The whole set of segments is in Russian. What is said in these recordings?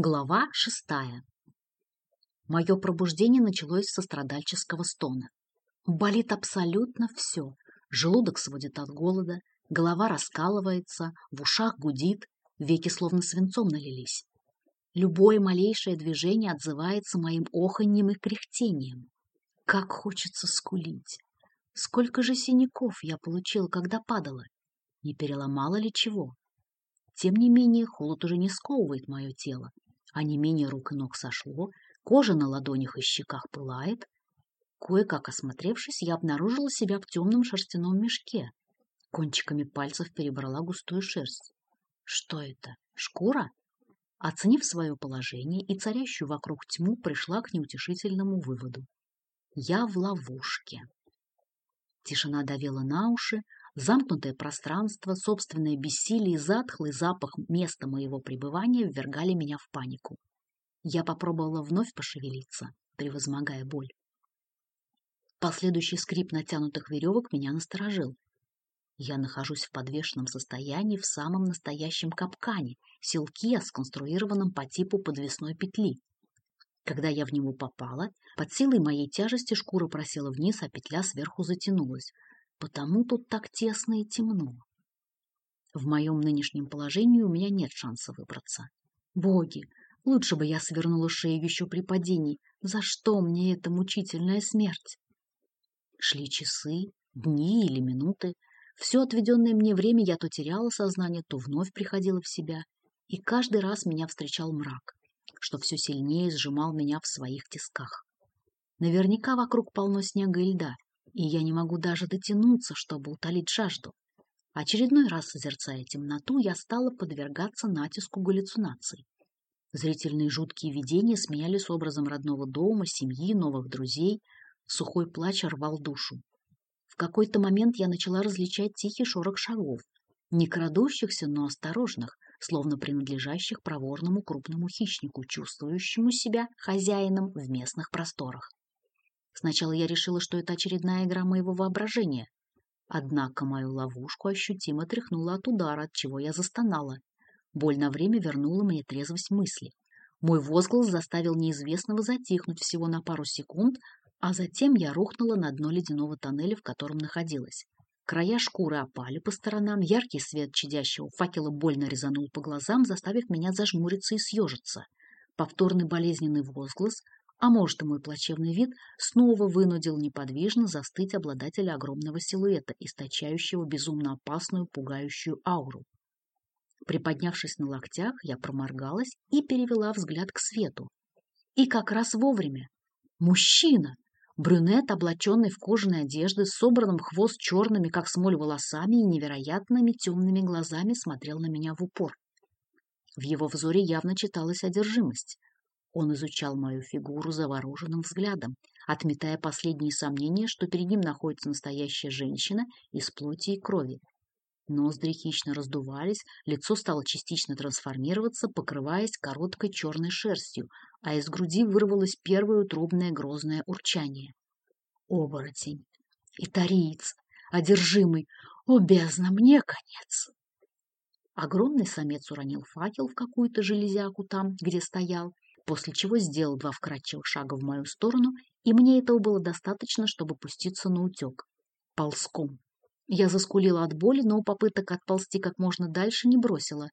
Глава шестая. Мое пробуждение началось со страдальческого стона. Болит абсолютно все. Желудок сводит от голода, голова раскалывается, в ушах гудит, веки словно свинцом налились. Любое малейшее движение отзывается моим оханьем и кряхтением. Как хочется скулить! Сколько же синяков я получила, когда падала? Не переломала ли чего? Тем не менее, холод уже не сковывает мое тело, а не менее рук и ног сошло, кожа на ладонях и щеках пылает. Кое-как осмотревшись, я обнаружила себя в темном шерстяном мешке. Кончиками пальцев перебрала густую шерсть. Что это? Шкура? Оценив свое положение и царящую вокруг тьму, пришла к неутешительному выводу. Я в ловушке. Тишина давила на уши, Замкнутое пространство, собственное бессилие и затхлый запах места моего пребывания ввергали меня в панику. Я попробовала вновь пошевелиться, превозмогая боль. Последующий скрип натянутых веревок меня насторожил. Я нахожусь в подвешенном состоянии в самом настоящем капкане, селке, сконструированном по типу подвесной петли. Когда я в него попала, под силой моей тяжести шкура просела вниз, а петля сверху затянулась. Потому тут так тесно и темно. В моем нынешнем положении у меня нет шанса выбраться. Боги, лучше бы я свернула шею еще при падении. За что мне эта мучительная смерть? Шли часы, дни или минуты. Все отведенное мне время я то теряла сознание, то вновь приходила в себя. И каждый раз меня встречал мрак, что все сильнее сжимал меня в своих тисках. Наверняка вокруг полно снега и льда, и я не могу даже дотянуться, чтобы утолить жажду. Очередной раз созерцая темноту, я стала подвергаться натиску галлюцинаций. Зрительные жуткие видения сменялись образом родного дома, семьи, новых друзей. Сухой плач рвал душу. В какой-то момент я начала различать тихий шорох шагов, не крадущихся, но осторожных, словно принадлежащих проворному крупному хищнику, чувствующему себя хозяином в местных просторах. Сначала я решила, что это очередная игра моего воображения. Однако мою ловушку ощутимо тряхнула от удара, от чего я застонала. Боль на время вернула мне трезвость мысли. Мой возглас заставил неизвестного затихнуть всего на пару секунд, а затем я рухнула на дно ледяного тоннеля, в котором находилась. Края шкуры опали по сторонам, яркий свет чадящего факела больно резанул по глазам, заставив меня зажмуриться и съежиться. Повторный болезненный возглас, а может и мой плачевный вид снова вынудил неподвижно застыть обладателя огромного силуэта, источающего безумно опасную, пугающую ауру. Приподнявшись на локтях, я проморгалась и перевела взгляд к свету. И как раз вовремя. Мужчина! Брюнет, облаченный в кожаные одежды, с собранным хвост черными, как смоль, волосами и невероятными темными глазами смотрел на меня в упор. В его взоре явно читалась одержимость. Он изучал мою фигуру завороженным взглядом, отметая последние сомнения, что перед ним находится настоящая женщина из плоти и крови. Ноздри хищно раздувались, лицо стало частично трансформироваться, покрываясь короткой черной шерстью, а из груди вырвалось первое утробное грозное урчание. Оборотень! Итариец! Одержимый! О, бездна, мне конец! Огромный самец уронил факел в какую-то железяку там, где стоял, после чего сделал два вкрадчивых шага в мою сторону, и мне этого было достаточно, чтобы пуститься на утек. Ползком. Я заскулила от боли, но попыток отползти как можно дальше не бросила.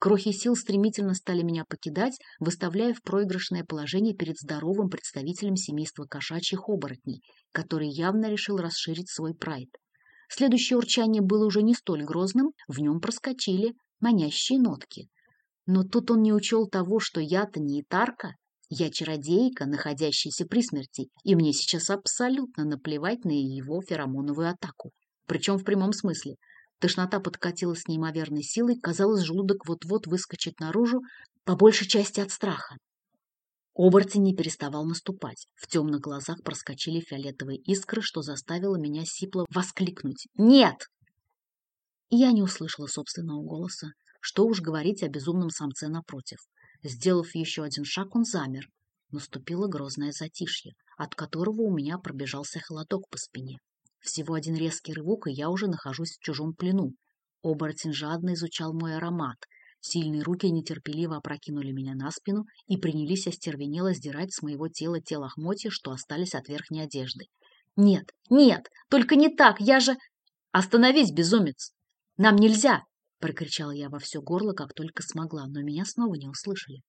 Крохи сил стремительно стали меня покидать, выставляя в проигрышное положение перед здоровым представителем семейства кошачьих оборотней, который явно решил расширить свой прайд. Следующее урчание было уже не столь грозным, в нем проскочили манящие нотки. Но тут он не учел того, что я-то не итарка, я чародейка, находящаяся при смерти, и мне сейчас абсолютно наплевать на его феромоновую атаку. Причем в прямом смысле. Тошнота подкатила с неимоверной силой, казалось, желудок вот-вот выскочит наружу, по большей части от страха. Оборотень не переставал наступать. В темных глазах проскочили фиолетовые искры, что заставило меня сипло воскликнуть «Нет!». Я не услышала собственного голоса. Что уж говорить о безумном самце напротив. Сделав еще один шаг, он замер. Наступило грозное затишье, от которого у меня пробежался холодок по спине. Всего один резкий рывок, и я уже нахожусь в чужом плену. Оборотень жадно изучал мой аромат. Сильные руки нетерпеливо опрокинули меня на спину и принялись остервенело сдирать с моего тела те лохмотья, что остались от верхней одежды. «Нет, нет, только не так, я же...» «Остановись, безумец! Нам нельзя!» — прокричала я во все горло, как только смогла, но меня снова не услышали.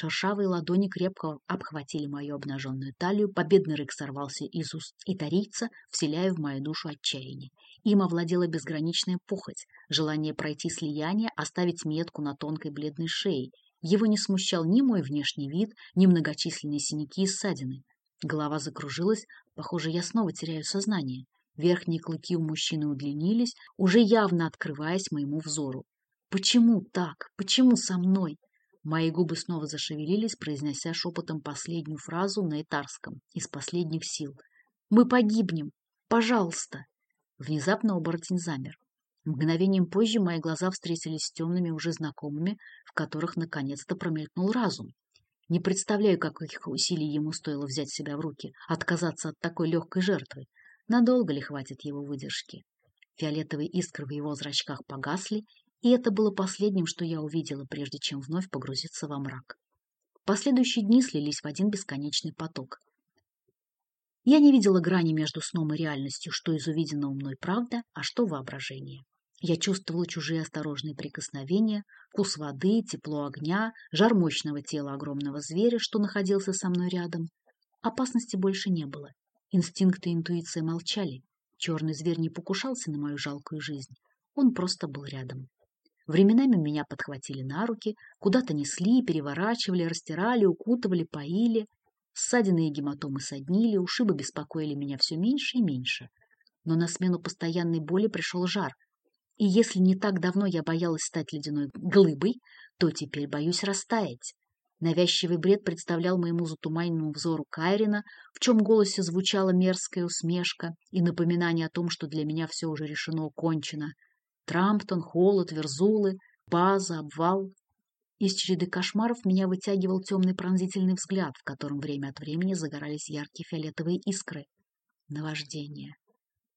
Шершавые ладони крепко обхватили мою обнаженную талию, победный рык сорвался из уст итарийца, вселяя в мою душу отчаяние. Им овладела безграничная похоть, желание пройти слияние, оставить метку на тонкой бледной шее. Его не смущал ни мой внешний вид, ни многочисленные синяки и ссадины. Голова закружилась, похоже, я снова теряю сознание. Верхние клыки у мужчины удлинились, уже явно открываясь моему взору. Почему так? Почему со мной? Мои губы снова зашевелились, произнося шепотом последнюю фразу на этарском, из последних сил. «Мы погибнем! Пожалуйста!» Внезапно оборотень замер. Мгновением позже мои глаза встретились с темными уже знакомыми, в которых наконец-то промелькнул разум. Не представляю, каких усилий ему стоило взять себя в руки, отказаться от такой легкой жертвы. Надолго ли хватит его выдержки? Фиолетовые искры в его зрачках погасли, и это было последним, что я увидела, прежде чем вновь погрузиться во мрак. Последующие дни слились в один бесконечный поток. Я не видела грани между сном и реальностью, что из увиденного мной правда, а что воображение. Я чувствовала чужие осторожные прикосновения, вкус воды, тепло огня, жар мощного тела огромного зверя, что находился со мной рядом. Опасности больше не было. Инстинкты и интуиция молчали. Черный зверь не покушался на мою жалкую жизнь. Он просто был рядом. Временами меня подхватили на руки, куда-то несли, переворачивали, растирали, укутывали, поили. Ссадины и гематомы соднили, ушибы беспокоили меня все меньше и меньше. Но на смену постоянной боли пришел жар. И если не так давно я боялась стать ледяной глыбой, то теперь боюсь растаять. Навязчивый бред представлял моему затуманенному взору Кайрина, в чем голосе звучала мерзкая усмешка и напоминание о том, что для меня все уже решено, кончено — Трамптон, холод, верзулы, база, обвал. Из череды кошмаров меня вытягивал темный пронзительный взгляд, в котором время от времени загорались яркие фиолетовые искры. Наваждение.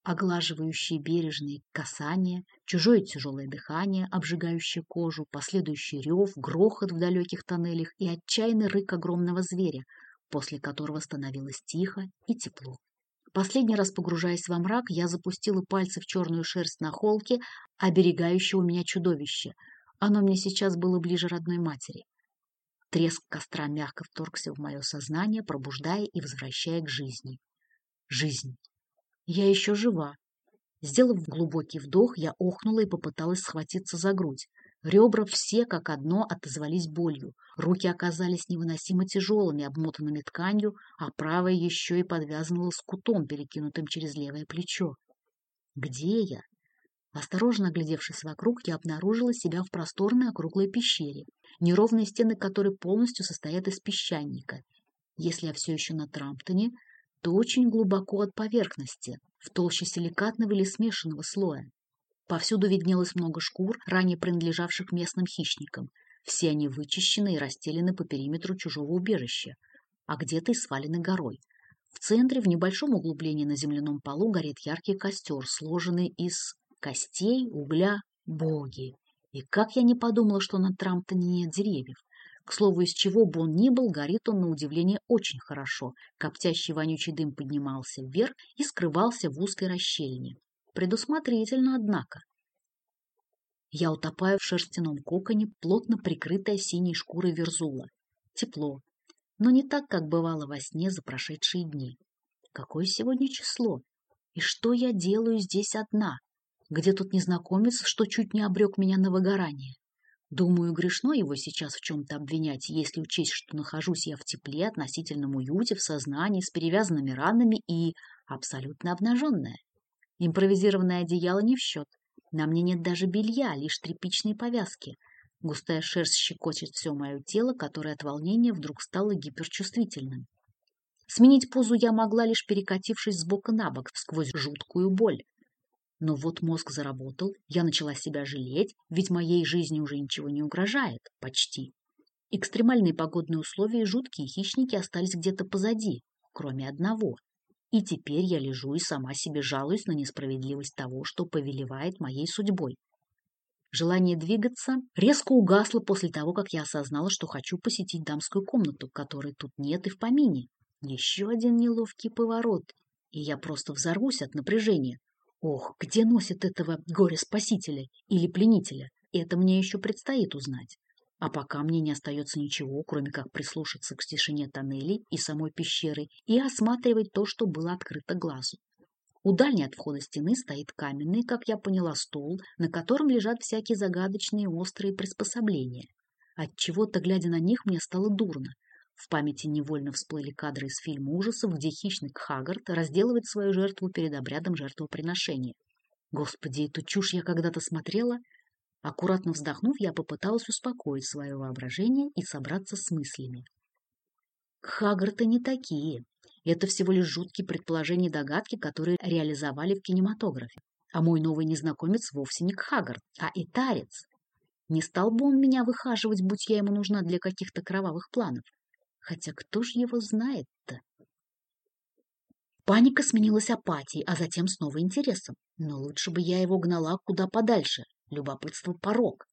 Оглаживающие бережные касания, чужое тяжелое дыхание, обжигающее кожу, последующий рев, грохот в далеких тоннелях и отчаянный рык огромного зверя, после которого становилось тихо и тепло. Последний раз погружаясь во мрак, я запустила пальцы в черную шерсть на холке, оберегающего меня чудовище. Оно мне сейчас было ближе родной матери. Треск костра мягко вторгся в мое сознание, пробуждая и возвращая к жизни. Жизнь. Я еще жива. Сделав глубокий вдох, я охнула и попыталась схватиться за грудь. Ребра все как одно отозвались болью. Руки оказались невыносимо тяжелыми, обмотанными тканью, а правая еще и подвязана лоскутом, перекинутым через левое плечо. Где я? Осторожно оглядевшись вокруг, я обнаружила себя в просторной округлой пещере, неровные стены которой полностью состоят из песчаника. Если я все еще на Трамптоне, то очень глубоко от поверхности, в толще силикатного или смешанного слоя. Повсюду виднелось много шкур, ранее принадлежавших местным хищникам. Все они вычищены и расстелены по периметру чужого убежища, а где-то и свалены горой. В центре, в небольшом углублении на земляном полу, горит яркий костер, сложенный из костей, угля, боги. И как я не подумала, что на Трамптоне нет деревьев. К слову, из чего бы он ни был, горит он, на удивление, очень хорошо. Коптящий вонючий дым поднимался вверх и скрывался в узкой расщелине. Предусмотрительно, однако. Я утопаю в шерстяном коконе, плотно прикрытая синей шкурой верзула. Тепло, но не так, как бывало во сне за прошедшие дни. Какое сегодня число? И что я делаю здесь одна? Где тот незнакомец, что чуть не обрек меня на выгорание? Думаю, грешно его сейчас в чем-то обвинять, если учесть, что нахожусь я в тепле, относительном уюте, в сознании, с перевязанными ранами и абсолютно обнаженная. Импровизированное одеяло не в счет. На мне нет даже белья, лишь тряпичные повязки. Густая шерсть щекочет все мое тело, которое от волнения вдруг стало гиперчувствительным. Сменить позу я могла, лишь перекатившись с бока на бок сквозь жуткую боль. Но вот мозг заработал, я начала себя жалеть, ведь моей жизни уже ничего не угрожает, почти. Экстремальные погодные условия и жуткие хищники остались где-то позади, кроме одного — и теперь я лежу и сама себе жалуюсь на несправедливость того, что повелевает моей судьбой. Желание двигаться резко угасло после того, как я осознала, что хочу посетить дамскую комнату, которой тут нет и в помине. Еще один неловкий поворот, и я просто взорвусь от напряжения. Ох, где носит этого горе-спасителя или пленителя? Это мне еще предстоит узнать. А пока мне не остается ничего, кроме как прислушаться к тишине тоннелей и самой пещеры и осматривать то, что было открыто глазу. У дальней от входа стены стоит каменный, как я поняла, стол, на котором лежат всякие загадочные острые приспособления. От чего-то, глядя на них, мне стало дурно. В памяти невольно всплыли кадры из фильма ужасов, где хищник Хагард разделывает свою жертву перед обрядом жертвоприношения. Господи, эту чушь я когда-то смотрела. Аккуратно вздохнув, я попыталась успокоить свое воображение и собраться с мыслями. Хагарты не такие. Это всего лишь жуткие предположения и догадки, которые реализовали в кинематографе. А мой новый незнакомец вовсе не Кхагард, а Итарец. Не стал бы он меня выхаживать, будь я ему нужна для каких-то кровавых планов. Хотя кто ж его знает-то? Паника сменилась апатией, а затем снова интересом. Но лучше бы я его гнала куда подальше. Любопытство – порог.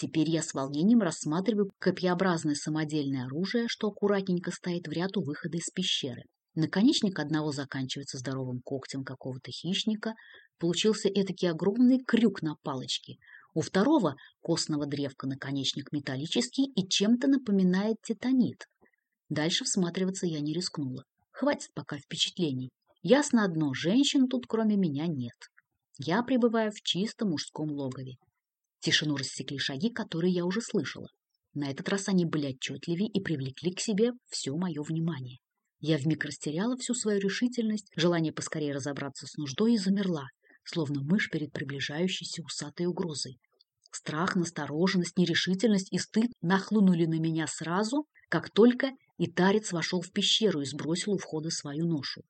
Теперь я с волнением рассматриваю копьеобразное самодельное оружие, что аккуратненько стоит в ряд у выхода из пещеры. Наконечник одного заканчивается здоровым когтем какого-то хищника. Получился этакий огромный крюк на палочке. У второго костного древка наконечник металлический и чем-то напоминает титанит. Дальше всматриваться я не рискнула. Хватит пока впечатлений. Ясно одно, женщин тут кроме меня нет. Я пребываю в чистом мужском логове. Тишину рассекли шаги, которые я уже слышала. На этот раз они были отчетливее и привлекли к себе все мое внимание. Я вмиг растеряла всю свою решительность, желание поскорее разобраться с нуждой и замерла, словно мышь перед приближающейся усатой угрозой. Страх, настороженность, нерешительность и стыд нахлынули на меня сразу, как только Итарец вошел в пещеру и сбросил у входа свою ношу.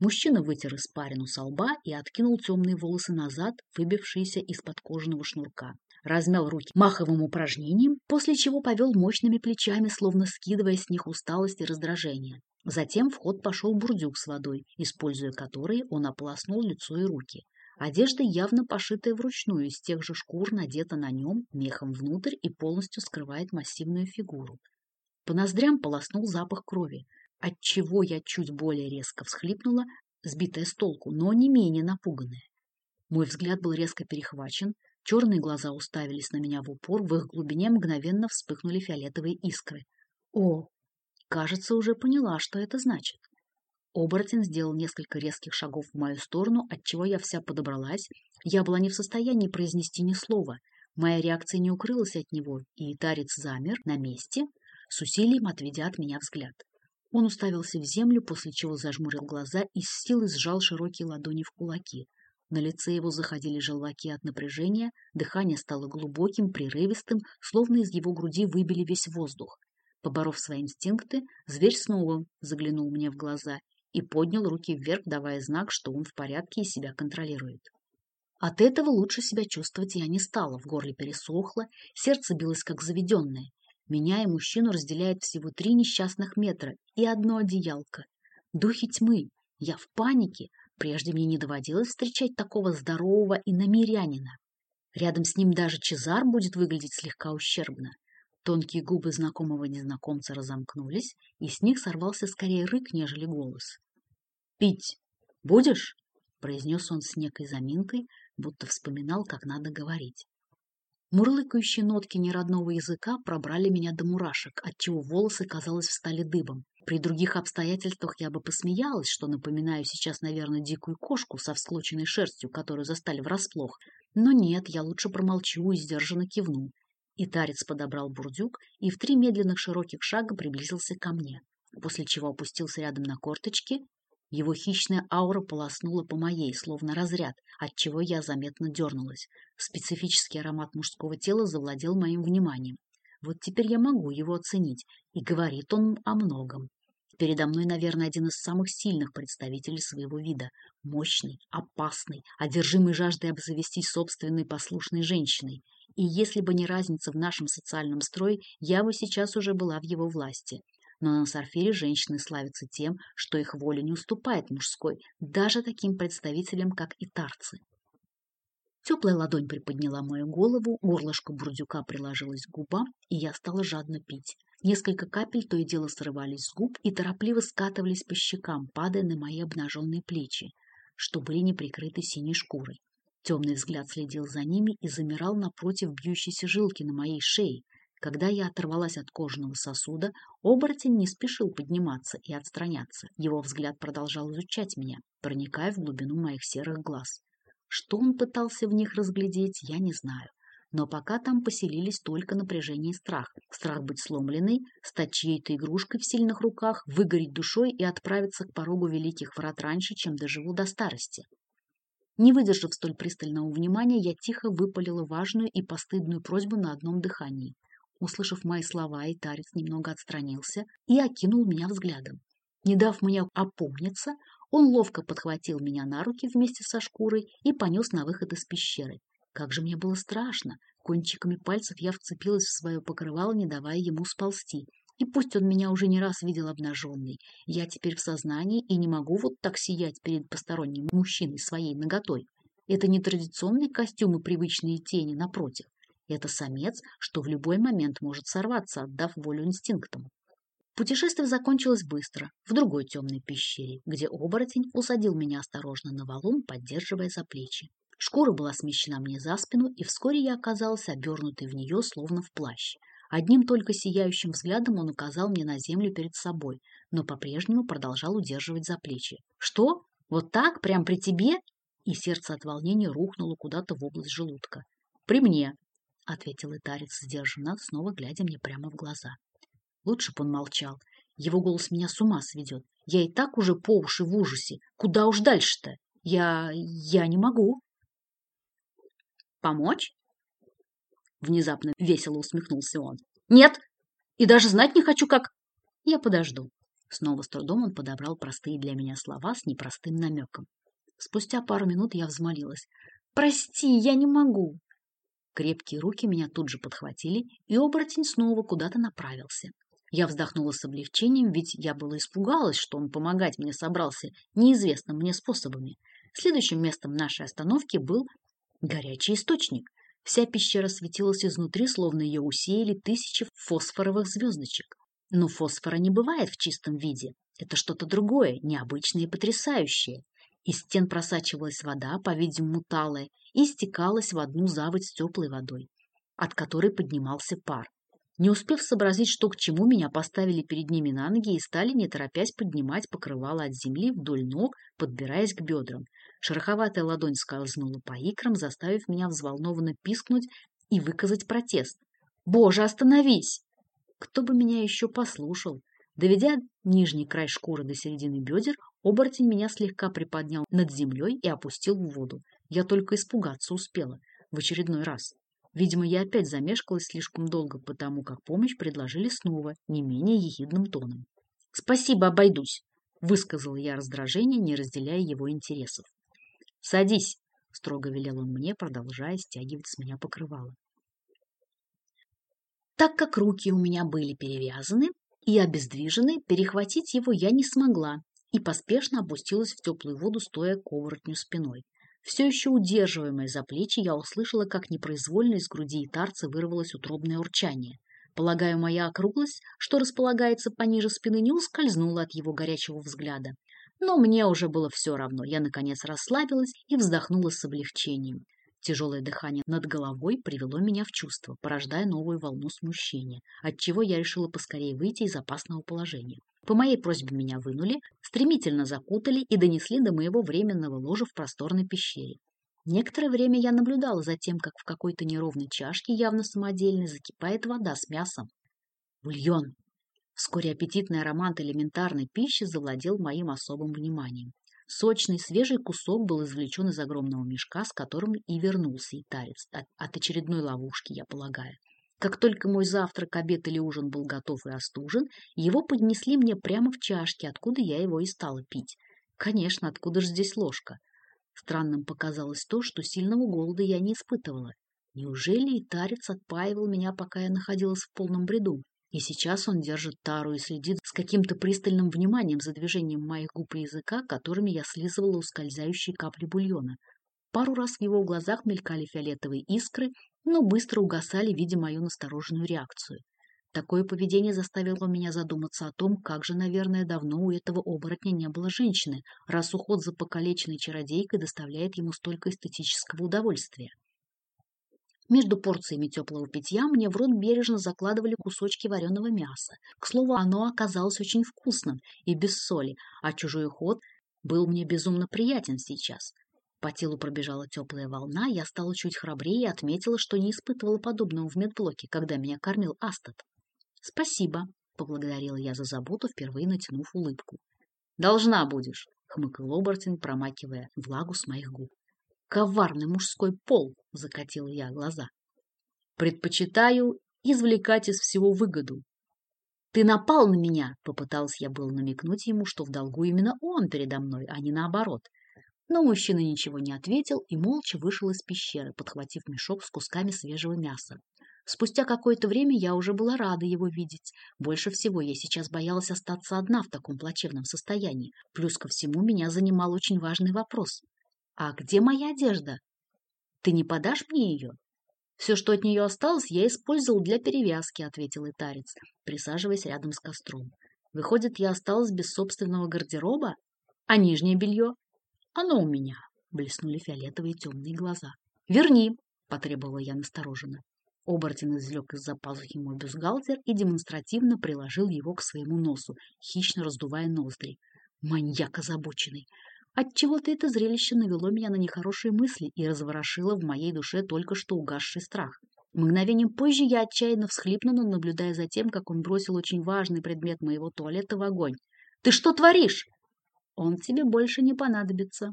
Мужчина вытер испарину со лба и откинул темные волосы назад, выбившиеся из-под кожаного шнурка. Размял руки маховым упражнением, после чего повел мощными плечами, словно скидывая с них усталость и раздражение. Затем в ход пошел бурдюк с водой, используя который он ополоснул лицо и руки. Одежда явно пошитая вручную, из тех же шкур надета на нем, мехом внутрь и полностью скрывает массивную фигуру. По ноздрям полоснул запах крови, отчего я чуть более резко всхлипнула, сбитая с толку, но не менее напуганная. Мой взгляд был резко перехвачен, черные глаза уставились на меня в упор, в их глубине мгновенно вспыхнули фиолетовые искры. О, Кажется, уже поняла, что это значит. Оборотень сделал несколько резких шагов в мою сторону, отчего я вся подобралась. Я была не в состоянии произнести ни слова. Моя реакция не укрылась от него, и тарец замер на месте, с усилием отведя от меня взгляд. Он уставился в землю, после чего зажмурил глаза и с силой сжал широкие ладони в кулаки. На лице его заходили желваки от напряжения, дыхание стало глубоким, прерывистым, словно из его груди выбили весь воздух. Поборов свои инстинкты, зверь снова заглянул мне в глаза и поднял руки вверх, давая знак, что он в порядке и себя контролирует. От этого лучше себя чувствовать я не стала, в горле пересохло, сердце билось как заведенное. Меня и мужчину разделяет всего три несчастных метра и одно одеялко. Духи тьмы. Я в панике. Прежде мне не доводилось встречать такого здорового и намерянина. Рядом с ним даже Чезар будет выглядеть слегка ущербно. Тонкие губы знакомого незнакомца разомкнулись, и с них сорвался скорее рык, нежели голос. «Пить будешь?» — произнес он с некой заминкой, будто вспоминал, как надо говорить. Мурлыкающие нотки неродного языка пробрали меня до мурашек, отчего волосы, казалось, встали дыбом. При других обстоятельствах я бы посмеялась, что напоминаю сейчас, наверное, дикую кошку со всклоченной шерстью, которую застали врасплох. Но нет, я лучше промолчу и сдержанно кивну. И тарец подобрал бурдюк и в три медленных широких шага приблизился ко мне, после чего опустился рядом на корточки. Его хищная аура полоснула по моей, словно разряд, отчего я заметно дернулась. Специфический аромат мужского тела завладел моим вниманием. Вот теперь я могу его оценить, и говорит он о многом. Передо мной, наверное, один из самых сильных представителей своего вида. Мощный, опасный, одержимый жаждой обзавестись собственной послушной женщиной. И если бы не разница в нашем социальном строе, я бы сейчас уже была в его власти. Но на Сарфире женщины славятся тем, что их воля не уступает мужской, даже таким представителям, как итарцы. Теплая ладонь приподняла мою голову, горлышко бурдюка приложилось к губам, и я стала жадно пить. Несколько капель то и дело срывались с губ и торопливо скатывались по щекам, падая на мои обнаженные плечи, что были не прикрыты синей шкурой. Темный взгляд следил за ними и замирал напротив бьющейся жилки на моей шее. Когда я оторвалась от кожаного сосуда, оборотень не спешил подниматься и отстраняться. Его взгляд продолжал изучать меня, проникая в глубину моих серых глаз. Что он пытался в них разглядеть, я не знаю. Но пока там поселились только напряжение и страх. Страх быть сломленной, стать чьей-то игрушкой в сильных руках, выгореть душой и отправиться к порогу великих врат раньше, чем доживу до старости. Не выдержав столь пристального внимания, я тихо выпалила важную и постыдную просьбу на одном дыхании. Услышав мои слова, Итарец немного отстранился и окинул меня взглядом. Не дав мне опомниться, он ловко подхватил меня на руки вместе со шкурой и понес на выход из пещеры. Как же мне было страшно! Кончиками пальцев я вцепилась в свое покрывало, не давая ему сползти. И пусть он меня уже не раз видел обнаженной, я теперь в сознании и не могу вот так сиять перед посторонним мужчиной своей наготой. Это не традиционные костюмы привычные тени, напротив. Это самец, что в любой момент может сорваться, отдав волю инстинктам. Путешествие закончилось быстро, в другой темной пещере, где оборотень усадил меня осторожно на валун, поддерживая за плечи. Шкура была смещена мне за спину, и вскоре я оказалась обернутой в нее, словно в плащ. Одним только сияющим взглядом он указал мне на землю перед собой, но по-прежнему продолжал удерживать за плечи. «Что? Вот так? Прям при тебе?» И сердце от волнения рухнуло куда-то в область желудка. «При мне», — ответил Итарец сдержанно, снова глядя мне прямо в глаза. Лучше бы он молчал. Его голос меня с ума сведет. Я и так уже по уши в ужасе. Куда уж дальше-то? Я... я не могу. «Помочь?» Внезапно весело усмехнулся он. «Нет! И даже знать не хочу, как...» «Я подожду». Снова с трудом он подобрал простые для меня слова с непростым намеком. Спустя пару минут я взмолилась. «Прости, я не могу!» Крепкие руки меня тут же подхватили, и оборотень снова куда-то направился. Я вздохнула с облегчением, ведь я была испугалась, что он помогать мне собрался неизвестным мне способами. Следующим местом нашей остановки был горячий источник. Вся пещера светилась изнутри, словно ее усеяли тысячи фосфоровых звездочек. Но фосфора не бывает в чистом виде. Это что-то другое, необычное и потрясающее. Из стен просачивалась вода, по-видимому, талая, и стекалась в одну заводь с теплой водой, от которой поднимался пар. Не успев сообразить, что к чему, меня поставили перед ними на ноги и стали, не торопясь, поднимать покрывало от земли вдоль ног, подбираясь к бедрам. Шероховатая ладонь скользнула по икрам, заставив меня взволнованно пискнуть и выказать протест. «Боже, остановись!» Кто бы меня еще послушал? Доведя нижний край шкуры до середины бедер, оборотень меня слегка приподнял над землей и опустил в воду. Я только испугаться успела. В очередной раз. Видимо, я опять замешкалась слишком долго, потому как помощь предложили снова, не менее ехидным тоном. «Спасибо, обойдусь», — высказала я раздражение, не разделяя его интересов. «Садись!» — строго велел он мне, продолжая стягивать с меня покрывало. Так как руки у меня были перевязаны и обездвижены, перехватить его я не смогла и поспешно опустилась в теплую воду, стоя к оборотню спиной. Все еще удерживаемая за плечи, я услышала, как непроизвольно из груди и тарца вырвалось утробное урчание. Полагаю, моя округлость, что располагается пониже спины, не ускользнула от его горячего взгляда. Но мне уже было все равно. Я, наконец, расслабилась и вздохнула с облегчением. Тяжелое дыхание над головой привело меня в чувство, порождая новую волну смущения, отчего я решила поскорее выйти из опасного положения. По моей просьбе меня вынули, стремительно закутали и донесли до моего временного ложа в просторной пещере. Некоторое время я наблюдала за тем, как в какой-то неровной чашке, явно самодельной, закипает вода с мясом. Бульон! Вскоре аппетитный аромат элементарной пищи завладел моим особым вниманием. Сочный, свежий кусок был извлечен из огромного мешка, с которым и вернулся итарец, от, от очередной ловушки, я полагаю. Как только мой завтрак, обед или ужин был готов и остужен, его поднесли мне прямо в чашке, откуда я его и стала пить. Конечно, откуда же здесь ложка? Странным показалось то, что сильного голода я не испытывала. Неужели итарец отпаивал меня, пока я находилась в полном бреду? И сейчас он держит тару и следит с каким-то пристальным вниманием за движением моих губ и языка, которыми я слизывала ускользающие капли бульона. Пару раз в его глазах мелькали фиолетовые искры, но быстро угасали, видя мою настороженную реакцию. Такое поведение заставило меня задуматься о том, как же, наверное, давно у этого оборотня не было женщины, раз уход за покалеченной чародейкой доставляет ему столько эстетического удовольствия. Между порциями теплого питья мне в рот бережно закладывали кусочки вареного мяса. К слову, оно оказалось очень вкусным и без соли, а чужой ход был мне безумно приятен сейчас. По телу пробежала теплая волна, я стала чуть храбрее и отметила, что не испытывала подобного в медблоке, когда меня кормил Астат. «Спасибо», — поблагодарила я за заботу, впервые натянув улыбку. «Должна будешь», — хмыкал Обортин, промакивая влагу с моих губ. «Коварный мужской пол», — закатила я глаза. «Предпочитаю извлекать из всего выгоду». «Ты напал на меня!» — попытался я было намекнуть ему, что в долгу именно он передо мной, а не наоборот. Но мужчина ничего не ответил и молча вышел из пещеры, подхватив мешок с кусками свежего мяса. Спустя какое-то время я уже была рада его видеть. Больше всего я сейчас боялась остаться одна в таком плачевном состоянии. Плюс ко всему меня занимал очень важный вопрос. «А где моя одежда? Ты не подашь мне ее?» «Все, что от нее осталось, я использовал для перевязки», — ответил Итарец, присаживаясь рядом с костром. «Выходит, я осталась без собственного гардероба? А нижнее белье?» «Оно у меня», — блеснули фиолетовые темные глаза. «Верни», — потребовала я настороженно. Оборотень извлек из-за пазухи мой бюстгальтер и демонстративно приложил его к своему носу, хищно раздувая ноздри. Маньяк озабоченный! Отчего-то это зрелище навело меня на нехорошие мысли и разворошило в моей душе только что угасший страх. Мгновением позже я отчаянно всхлипнула, наблюдая за тем, как он бросил очень важный предмет моего туалета в огонь. «Ты что творишь?» «Он тебе больше не понадобится».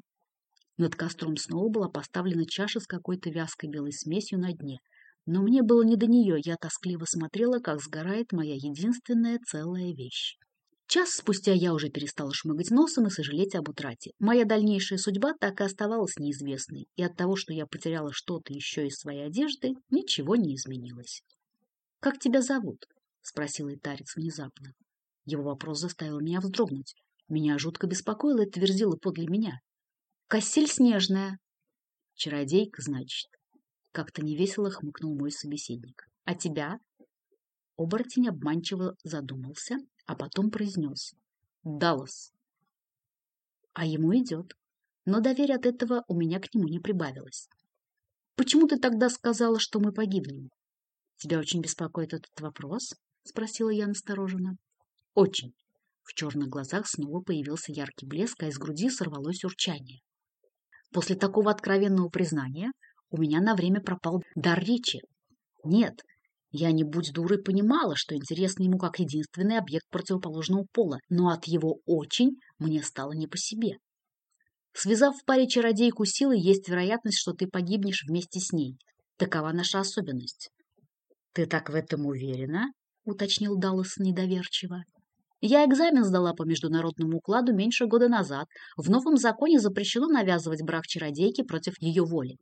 Над костром снова была поставлена чаша с какой-то вязкой белой смесью на дне – но мне было не до нее, я тоскливо смотрела, как сгорает моя единственная целая вещь. Час спустя я уже перестала шмыгать носом и сожалеть об утрате. Моя дальнейшая судьба так и оставалась неизвестной, и от того, что я потеряла что-то еще из своей одежды, ничего не изменилось. «Как тебя зовут?» — спросил Итарец внезапно. Его вопрос заставил меня вздрогнуть. Меня жутко беспокоило и твердило подле меня. «Коссель снежная». «Чародейка, значит?» Как-то невесело хмыкнул мой собеседник. А тебя? Оборотень обманчиво задумался, а потом произнес. Даллас. А ему идет. Но доверия от этого у меня к нему не прибавилось. Почему ты тогда сказала, что мы погибнем? Тебя очень беспокоит этот вопрос? Спросила я настороженно. Очень. В черных глазах снова появился яркий блеск, а из груди сорвалось урчание. После такого откровенного признания у меня на время пропал дар речи. Нет, я не будь дурой понимала, что интересно ему как единственный объект противоположного пола, но от его «очень» мне стало не по себе. Связав в паре чародейку силы, есть вероятность, что ты погибнешь вместе с ней. Такова наша особенность. — Ты так в этом уверена? — уточнил Даллас недоверчиво. Я экзамен сдала по международному укладу меньше года назад. В новом законе запрещено навязывать брак чародейки против ее воли.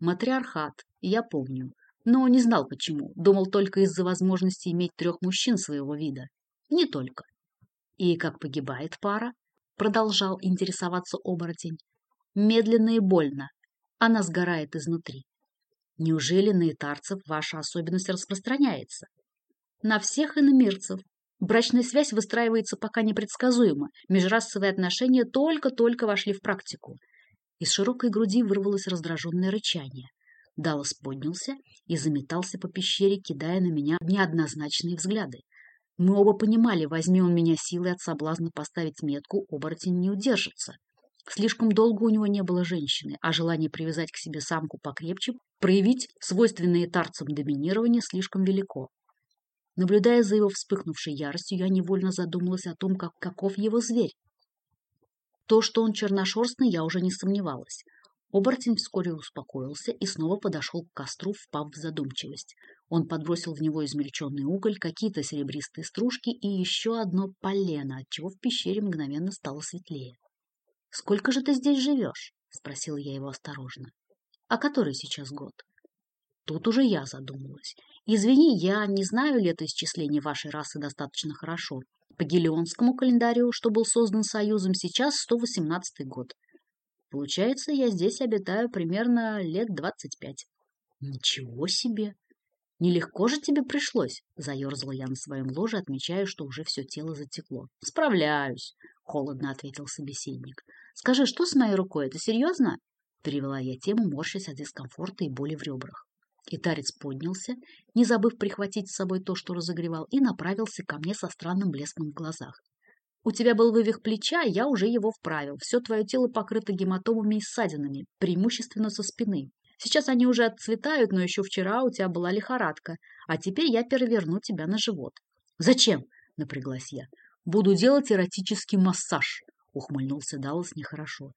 Матриархат, я помню, но не знал почему. Думал только из-за возможности иметь трех мужчин своего вида. Не только. И как погибает пара? Продолжал интересоваться оборотень. Медленно и больно. Она сгорает изнутри. Неужели на итарцев ваша особенность распространяется? На всех иномирцев. Брачная связь выстраивается пока непредсказуемо. Межрасовые отношения только-только вошли в практику. Из широкой груди вырвалось раздраженное рычание. Даллас поднялся и заметался по пещере, кидая на меня неоднозначные взгляды. Мы оба понимали, возьми он меня силой от соблазна поставить метку, оборотень не удержится. Слишком долго у него не было женщины, а желание привязать к себе самку покрепче, проявить свойственное тарцам доминирование слишком велико. Наблюдая за его вспыхнувшей яростью, я невольно задумалась о том, как, каков его зверь. То, что он черношерстный, я уже не сомневалась. Оборотень вскоре успокоился и снова подошел к костру, впав в задумчивость. Он подбросил в него измельченный уголь, какие-то серебристые стружки и еще одно полено, отчего в пещере мгновенно стало светлее. — Сколько же ты здесь живешь? — спросила я его осторожно. — А который сейчас год? Тут уже я задумалась. Извини, я не знаю летоисчисления вашей расы достаточно хорошо, по Гелионскому календарю, что был создан Союзом, сейчас 118 год. Получается, я здесь обитаю примерно лет двадцать пять. Ничего себе! Нелегко же тебе пришлось, заерзала я на своем ложе, отмечая, что уже все тело затекло. Справляюсь, холодно ответил собеседник. Скажи, что с моей рукой? Это серьезно? Перевела я тему, морщась от дискомфорта и боли в ребрах. И тарец поднялся, не забыв прихватить с собой то, что разогревал, и направился ко мне со странным блеском в глазах. У тебя был вывих плеча, я уже его вправил. Все твое тело покрыто гематомами и ссадинами, преимущественно со спины. Сейчас они уже отцветают, но еще вчера у тебя была лихорадка, а теперь я переверну тебя на живот. Зачем? Напряглась я. Буду делать эротический массаж, ухмыльнулся Даллас нехорошо.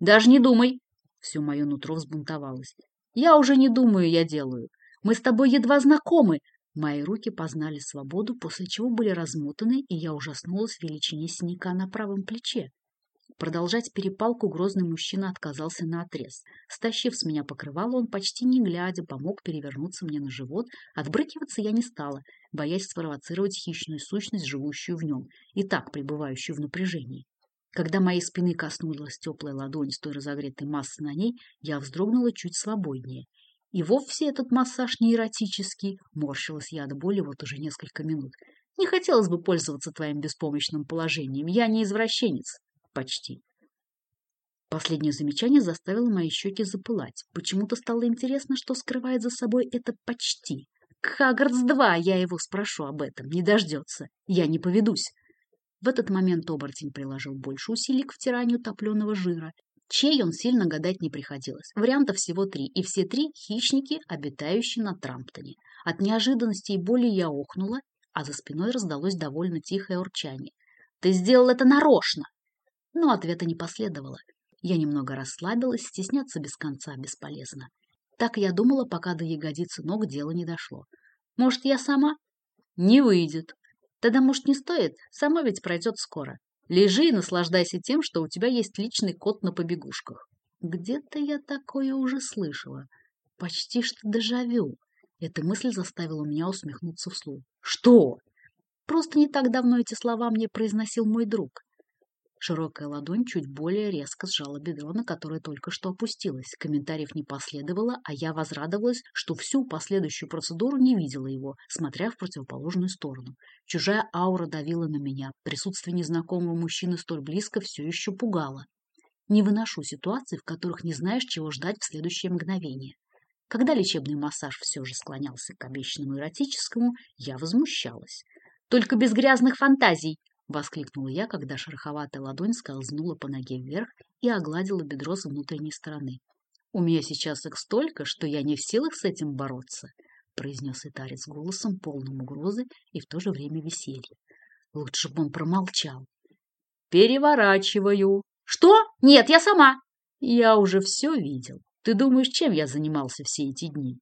Даже не думай. Все мое нутро взбунтовалось. Я уже не думаю, я делаю. Мы с тобой едва знакомы, Мои руки познали свободу, после чего были размотаны, и я ужаснулась величине синяка на правом плече. Продолжать перепалку грозный мужчина отказался наотрез. Стащив с меня покрывало, он почти не глядя помог перевернуться мне на живот. Отбрыкиваться я не стала, боясь спровоцировать хищную сущность, живущую в нем, и так пребывающую в напряжении. Когда моей спины коснулась теплая ладонь с той разогретой массой на ней, я вздрогнула чуть свободнее. И вовсе этот массаж не эротический, морщилась я от боли вот уже несколько минут. Не хотелось бы пользоваться твоим беспомощным положением. Я не извращенец. Почти. Последнее замечание заставило мои щеки запылать. Почему-то стало интересно, что скрывает за собой это «почти». Хаггардс-2, я его спрошу об этом, не дождется. Я не поведусь. В этот момент оборотень приложил больше усилий к втиранию топленого жира, Чей он сильно гадать не приходилось. Вариантов всего три, и все три – хищники, обитающие на Трамптоне. От неожиданности и боли я охнула, а за спиной раздалось довольно тихое урчание. «Ты сделал это нарочно!» Но ответа не последовало. Я немного расслабилась, стесняться без конца бесполезно. Так я думала, пока до ягодицы ног дело не дошло. Может, я сама? Не выйдет. Тогда, может, не стоит? Сама ведь пройдет скоро. Лежи и наслаждайся тем, что у тебя есть личный кот на побегушках. Где-то я такое уже слышала. Почти что дежавю. Эта мысль заставила меня усмехнуться вслух. Что? Просто не так давно эти слова мне произносил мой друг. Широкая ладонь чуть более резко сжала бедро, на которое только что опустилась. Комментариев не последовало, а я возрадовалась, что всю последующую процедуру не видела его, смотря в противоположную сторону. Чужая аура давила на меня. Присутствие незнакомого мужчины столь близко все еще пугало. Не выношу ситуаций, в которых не знаешь, чего ждать в следующее мгновение. Когда лечебный массаж все же склонялся к обещанному эротическому, я возмущалась. Только без грязных фантазий, — воскликнула я, когда шероховатая ладонь скользнула по ноге вверх и огладила бедро с внутренней стороны. «У меня сейчас их столько, что я не в силах с этим бороться», — произнес Итарец голосом, полным угрозы и в то же время веселья. Лучше бы он промолчал. «Переворачиваю». «Что? Нет, я сама!» «Я уже все видел. Ты думаешь, чем я занимался все эти дни?»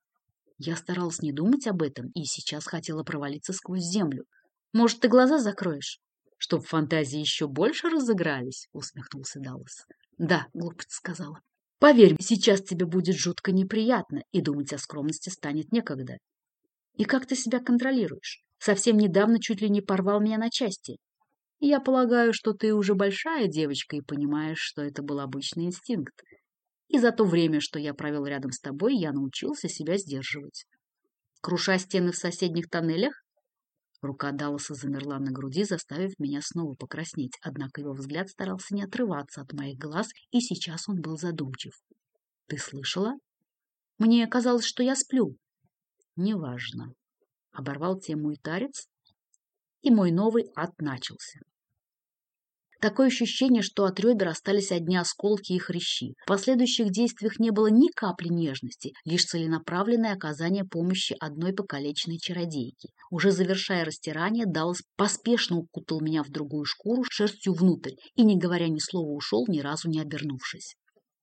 Я старалась не думать об этом и сейчас хотела провалиться сквозь землю. «Может, ты глаза закроешь?» Чтоб фантазии еще больше разыгрались, усмехнулся Даллас. Да, глупость сказала. Поверь, сейчас тебе будет жутко неприятно, и думать о скромности станет некогда. И как ты себя контролируешь? Совсем недавно чуть ли не порвал меня на части. Я полагаю, что ты уже большая девочка и понимаешь, что это был обычный инстинкт. И за то время, что я провел рядом с тобой, я научился себя сдерживать. Круша стены в соседних тоннелях, Рука Далласа замерла на груди, заставив меня снова покраснеть, однако его взгляд старался не отрываться от моих глаз, и сейчас он был задумчив. — Ты слышала? — Мне казалось, что я сплю. — Неважно. Оборвал тему и тарец, и мой новый ад начался. Такое ощущение, что от ребер остались одни осколки и хрящи. В последующих действиях не было ни капли нежности, лишь целенаправленное оказание помощи одной покалеченной чародейки. Уже завершая растирание, Даллас поспешно укутал меня в другую шкуру шерстью внутрь и, не говоря ни слова, ушел, ни разу не обернувшись.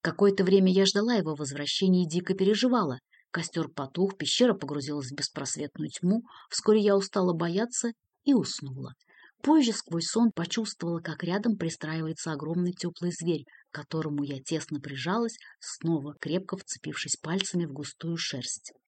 Какое-то время я ждала его возвращения и дико переживала. Костер потух, пещера погрузилась в беспросветную тьму. Вскоре я устала бояться и уснула. Позже сквозь сон почувствовала, как рядом пристраивается огромный теплый зверь, к которому я тесно прижалась, снова крепко вцепившись пальцами в густую шерсть.